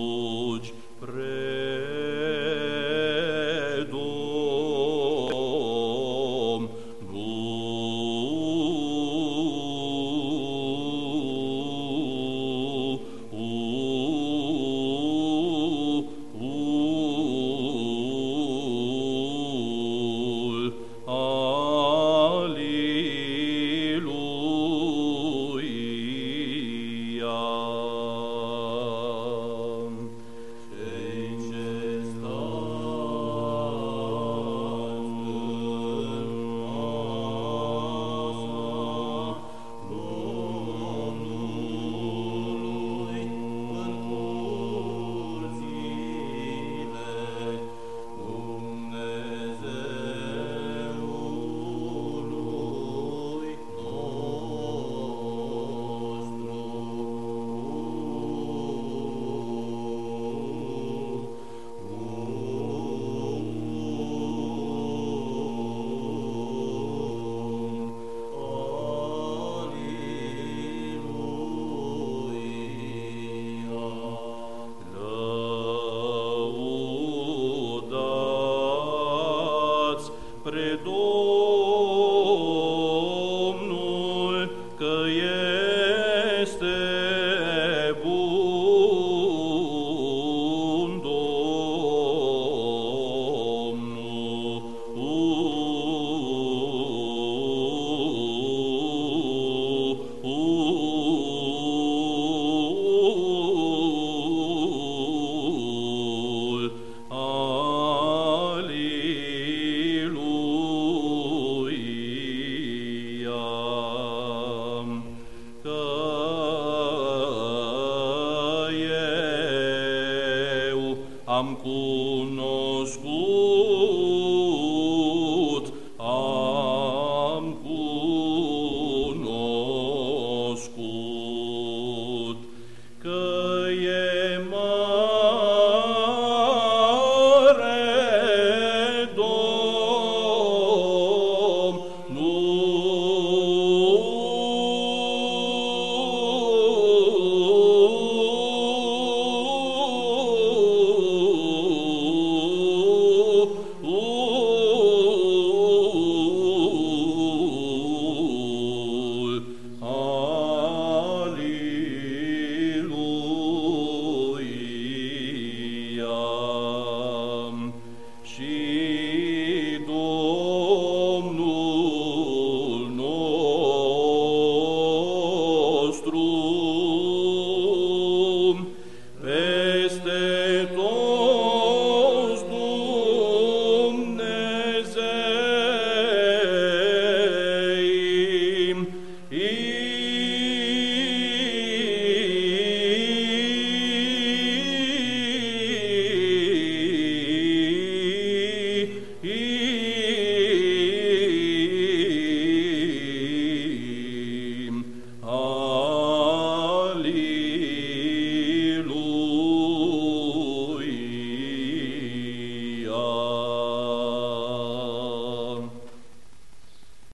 Duci, pre Domnul am cunoscut,